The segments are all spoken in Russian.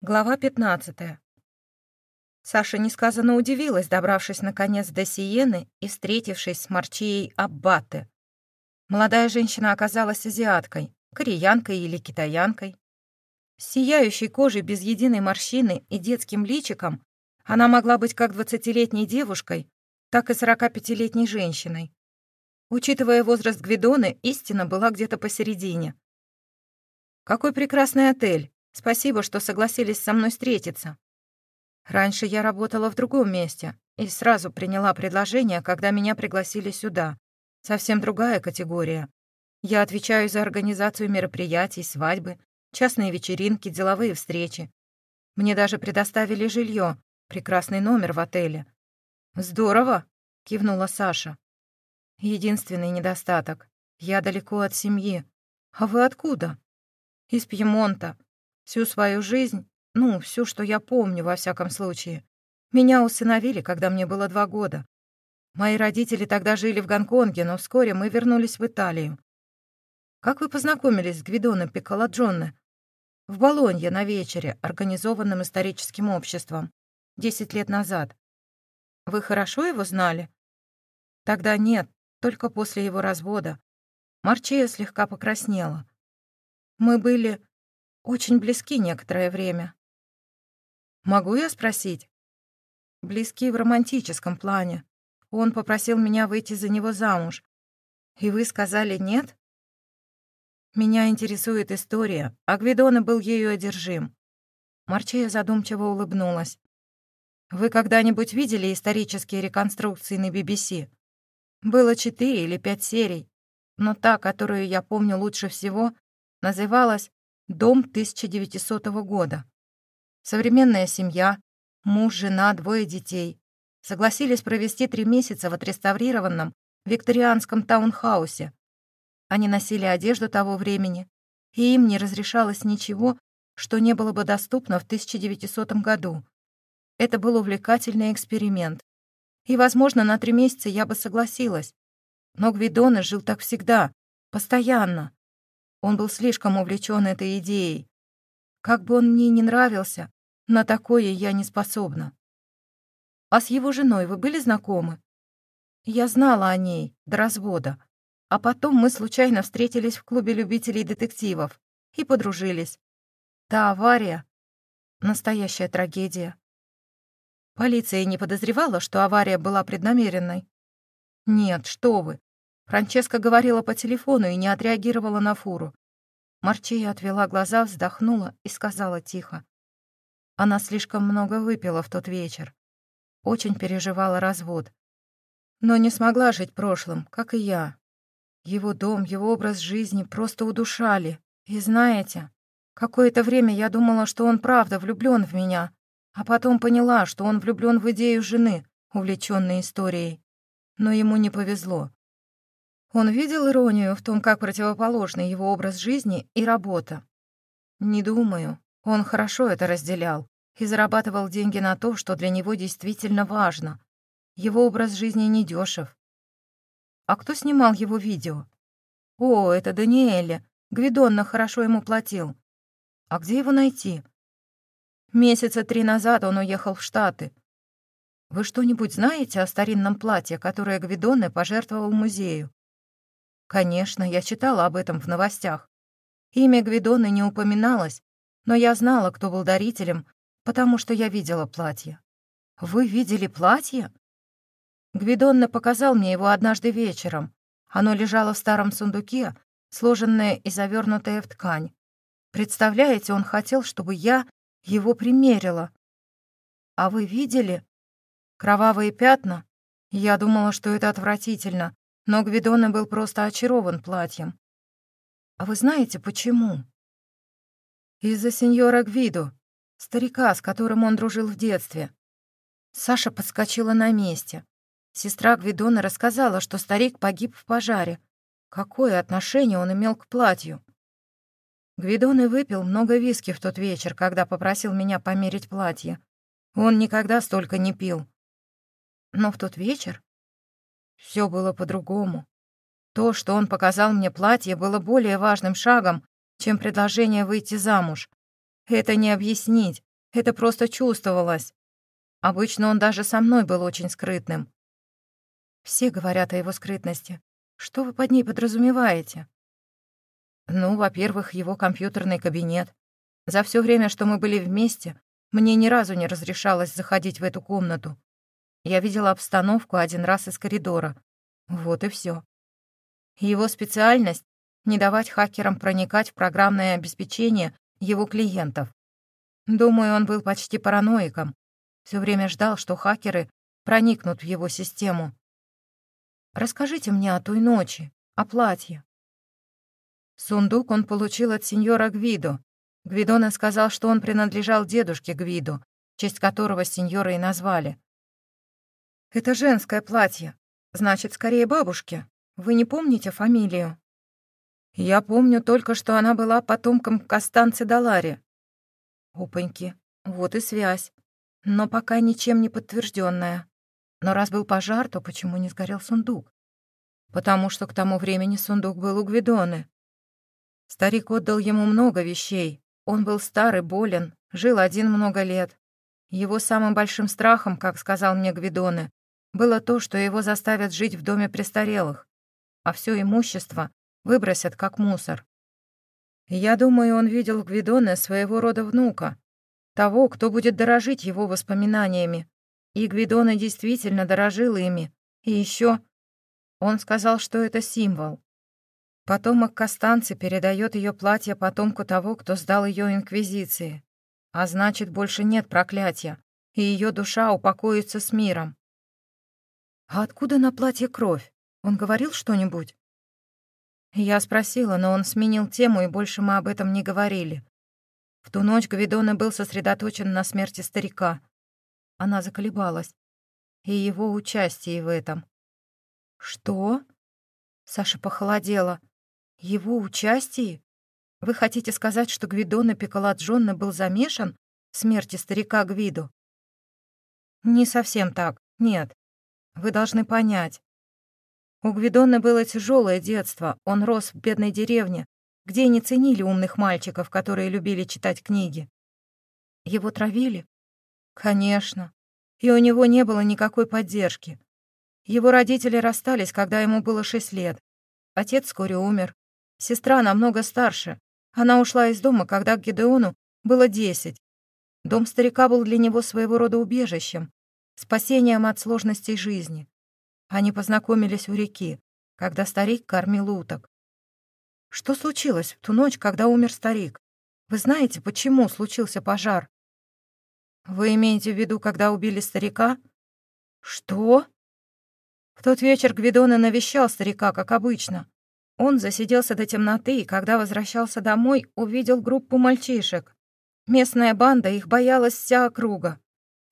Глава 15. Саша несказанно удивилась, добравшись наконец до Сиены и встретившись с Марчией Аббате. Молодая женщина оказалась азиаткой, кореянкой или китаянкой. С сияющей кожей без единой морщины и детским личиком она могла быть как двадцатилетней девушкой, так и сорока пятилетней женщиной. Учитывая возраст Гвидоны, истина была где-то посередине. «Какой прекрасный отель!» Спасибо, что согласились со мной встретиться. Раньше я работала в другом месте и сразу приняла предложение, когда меня пригласили сюда. Совсем другая категория. Я отвечаю за организацию мероприятий, свадьбы, частные вечеринки, деловые встречи. Мне даже предоставили жилье, прекрасный номер в отеле. «Здорово!» — кивнула Саша. «Единственный недостаток. Я далеко от семьи. А вы откуда?» «Из Пьемонта. Всю свою жизнь, ну, всю, что я помню, во всяком случае. Меня усыновили, когда мне было два года. Мои родители тогда жили в Гонконге, но вскоре мы вернулись в Италию. Как вы познакомились с Гвидоно Пикколаджонне? В Болонье на вечере, организованном историческим обществом, десять лет назад. Вы хорошо его знали? Тогда нет, только после его развода. Марчея слегка покраснела. Мы были очень близки некоторое время. Могу я спросить? Близки в романтическом плане. Он попросил меня выйти за него замуж. И вы сказали нет? Меня интересует история, а Гвидона был ею одержим. Марчея задумчиво улыбнулась. Вы когда-нибудь видели исторические реконструкции на BBC? Было четыре или пять серий, но та, которую я помню лучше всего, называлась Дом 1900 года. Современная семья, муж, жена, двое детей. Согласились провести три месяца в отреставрированном викторианском таунхаусе. Они носили одежду того времени, и им не разрешалось ничего, что не было бы доступно в 1900 году. Это был увлекательный эксперимент. И, возможно, на три месяца я бы согласилась. Но Гвидона жил так всегда, постоянно. Он был слишком увлечен этой идеей. Как бы он мне не нравился, на такое я не способна. А с его женой вы были знакомы? Я знала о ней до развода. А потом мы случайно встретились в клубе любителей детективов и подружились. Та авария — настоящая трагедия. Полиция не подозревала, что авария была преднамеренной? Нет, что вы. Франческа говорила по телефону и не отреагировала на фуру. Марчия отвела глаза, вздохнула и сказала тихо. Она слишком много выпила в тот вечер. Очень переживала развод. Но не смогла жить прошлым, как и я. Его дом, его образ жизни просто удушали. И знаете, какое-то время я думала, что он правда влюблён в меня, а потом поняла, что он влюблён в идею жены, увлечённой историей. Но ему не повезло. Он видел иронию в том, как противоположны его образ жизни и работа. Не думаю. Он хорошо это разделял и зарабатывал деньги на то, что для него действительно важно. Его образ жизни недешев. А кто снимал его видео? О, это Даниэле. Гвидонна хорошо ему платил. А где его найти? Месяца три назад он уехал в Штаты. Вы что-нибудь знаете о старинном платье, которое Гвидонне пожертвовал музею? Конечно, я читала об этом в новостях. Имя Гвидоны не упоминалось, но я знала, кто был дарителем, потому что я видела платье. Вы видели платье? Гвидонна показал мне его однажды вечером. Оно лежало в старом сундуке, сложенное и завернутое в ткань. Представляете, он хотел, чтобы я его примерила. А вы видели? Кровавые пятна? Я думала, что это отвратительно, но Гвидона был просто очарован платьем. А вы знаете, почему? Из-за сеньора Гвидо, старика, с которым он дружил в детстве. Саша подскочила на месте. Сестра Гвидона рассказала, что старик погиб в пожаре. Какое отношение он имел к платью? Гвидон выпил много виски в тот вечер, когда попросил меня померить платье. Он никогда столько не пил. Но в тот вечер все было по-другому. То, что он показал мне платье, было более важным шагом, чем предложение выйти замуж. Это не объяснить, Это просто чувствовалось. Обычно он даже со мной был очень скрытным. Все говорят о его скрытности. Что вы под ней подразумеваете? Ну, во-первых, его компьютерный кабинет. За все время, что мы были вместе, мне ни разу не разрешалось заходить в эту комнату. Я видела обстановку один раз из коридора. Вот и все. Его специальность — не давать хакерам проникать в программное обеспечение его клиентов. Думаю, он был почти параноиком. Все время ждал, что хакеры проникнут в его систему. Расскажите мне о той ночи, о платье. Сундук он получил от сеньора Гвидо. Гвидона сказал, что он принадлежал дедушке Гвидо, честь которого сеньора и назвали. «Это женское платье. Значит, скорее бабушке. Вы не помните фамилию?» «Я помню только, что она была потомком Костанцы Далари». «Опаньки, вот и связь. Но пока ничем не подтвержденная. Но раз был пожар, то почему не сгорел сундук? Потому что к тому времени сундук был у Гвидоны. Старик отдал ему много вещей. Он был старый, болен, жил один много лет. Его самым большим страхом, как сказал мне Гвидоне, было то, что его заставят жить в доме престарелых, а все имущество выбросят как мусор. Я думаю, он видел Гвидоне своего рода внука, того, кто будет дорожить его воспоминаниями. И Гвидона действительно дорожил ими. И еще он сказал, что это символ. Потомок Костанцы передает ее платье потомку того, кто сдал ее инквизиции. А значит, больше нет проклятия, и ее душа упокоится с миром. «А откуда на платье кровь? Он говорил что-нибудь?» Я спросила, но он сменил тему, и больше мы об этом не говорили. В ту ночь Гвидона был сосредоточен на смерти старика. Она заколебалась. И его участие в этом. «Что?» Саша похолодела. Его участие? Вы хотите сказать, что Гвидона Пиколаджонна был замешан в смерти старика Гвиду? Не совсем так, нет. Вы должны понять. У Гвидона было тяжелое детство, он рос в бедной деревне, где не ценили умных мальчиков, которые любили читать книги. Его травили? Конечно. И у него не было никакой поддержки. Его родители расстались, когда ему было шесть лет. Отец вскоре умер, Сестра намного старше. Она ушла из дома, когда Гидеону было десять. Дом старика был для него своего рода убежищем, спасением от сложностей жизни. Они познакомились у реки, когда старик кормил уток. Что случилось в ту ночь, когда умер старик? Вы знаете, почему случился пожар? Вы имеете в виду, когда убили старика? Что? В тот вечер Гвидона навещал старика, как обычно. Он засиделся до темноты и, когда возвращался домой, увидел группу мальчишек. Местная банда их боялась вся округа.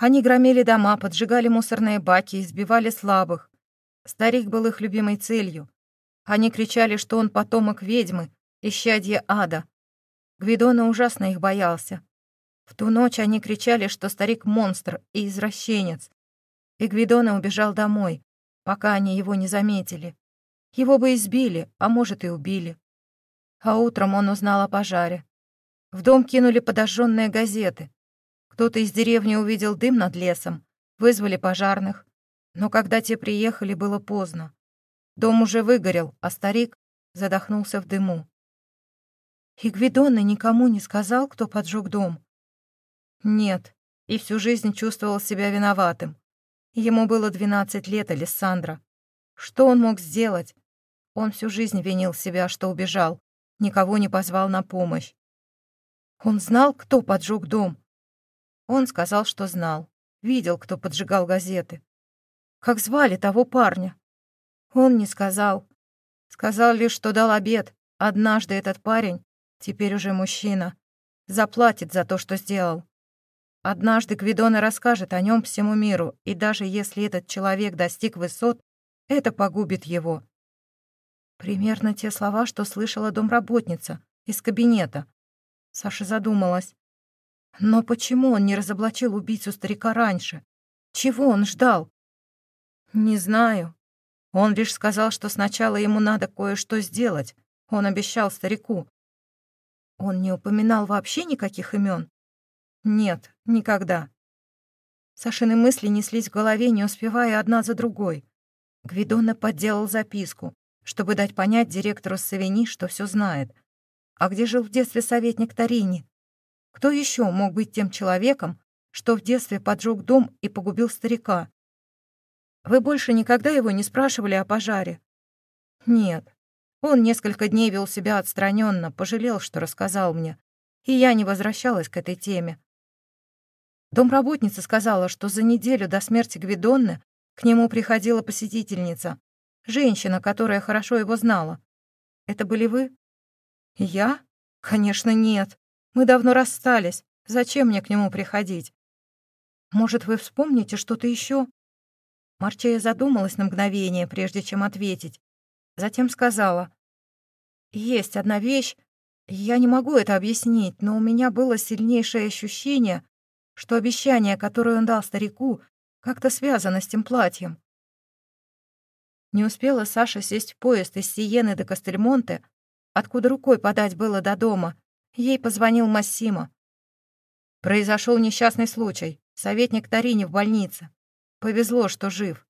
Они громили дома, поджигали мусорные баки, избивали слабых. Старик был их любимой целью. Они кричали, что он потомок ведьмы, исчадье ада. Гвидона ужасно их боялся. В ту ночь они кричали, что старик — монстр и извращенец. И Гвидона убежал домой, пока они его не заметили. Его бы избили, а может и убили. А утром он узнал о пожаре. В дом кинули подожженные газеты. Кто-то из деревни увидел дым над лесом, вызвали пожарных. Но когда те приехали, было поздно. Дом уже выгорел, а старик задохнулся в дыму. И Гвидонна никому не сказал, кто поджег дом? Нет, и всю жизнь чувствовал себя виноватым. Ему было 12 лет, Алессандра. Что он мог сделать? Он всю жизнь винил себя, что убежал, никого не позвал на помощь. Он знал, кто поджег дом? Он сказал, что знал. Видел, кто поджигал газеты. Как звали того парня? Он не сказал. Сказал лишь, что дал обед. Однажды этот парень, теперь уже мужчина, заплатит за то, что сделал. Однажды Гвидона расскажет о нем всему миру, и даже если этот человек достиг высот, это погубит его. Примерно те слова, что слышала домработница из кабинета. Саша задумалась. Но почему он не разоблачил убийцу старика раньше? Чего он ждал? Не знаю. Он лишь сказал, что сначала ему надо кое-что сделать. Он обещал старику. Он не упоминал вообще никаких имен? Нет, никогда. Сашины мысли неслись в голове, не успевая одна за другой. Гвидонна подделал записку, чтобы дать понять директору Савини, что все знает. А где жил в детстве советник Тарини? Кто еще мог быть тем человеком, что в детстве поджег дом и погубил старика? Вы больше никогда его не спрашивали о пожаре? Нет. Он несколько дней вел себя отстраненно, пожалел, что рассказал мне. И я не возвращалась к этой теме. Домработница сказала, что за неделю до смерти Гвидонны к нему приходила посетительница, женщина, которая хорошо его знала. Это были вы? Я? Конечно, нет. Мы давно расстались. Зачем мне к нему приходить? Может, вы вспомните что-то еще? Марчея задумалась на мгновение, прежде чем ответить. Затем сказала. «Есть одна вещь. Я не могу это объяснить, но у меня было сильнейшее ощущение, что обещание, которое он дал старику, как-то связано с тем платьем. Не успела Саша сесть в поезд из Сиены до Кастельмонте, откуда рукой подать было до дома. Ей позвонил Массимо. Произошел несчастный случай. Советник Тарини в больнице. Повезло, что жив.